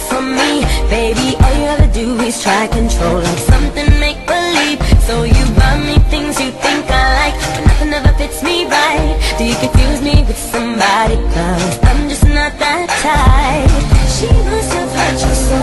want from me. Baby, all you ever do is try control. Like something make-believe So you buy me things you think I like But nothing ever fits me right. Do you confuse me with somebody else? I'm just not that type. She must have hurt you so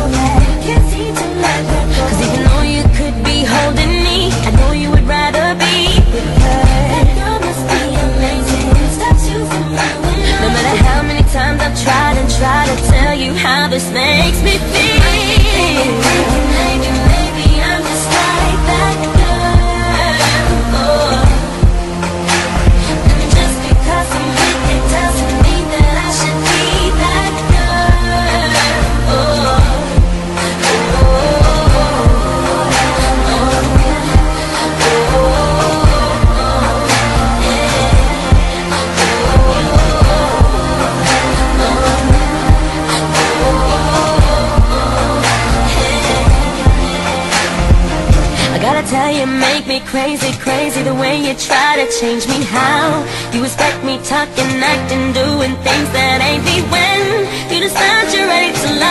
Why you make me crazy, crazy. The way you try to change me How you expect me talking, acting Doing things that ain't me. When You decide you're ready to love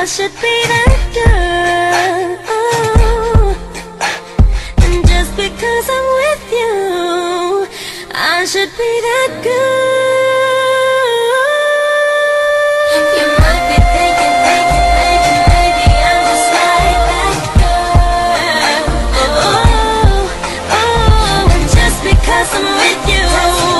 I should be undone oh. And just because I'm with you I should be that good You might be thinking, thinking, thinking Maybe I'm just like that girl oh, oh, oh. And just because I'm with you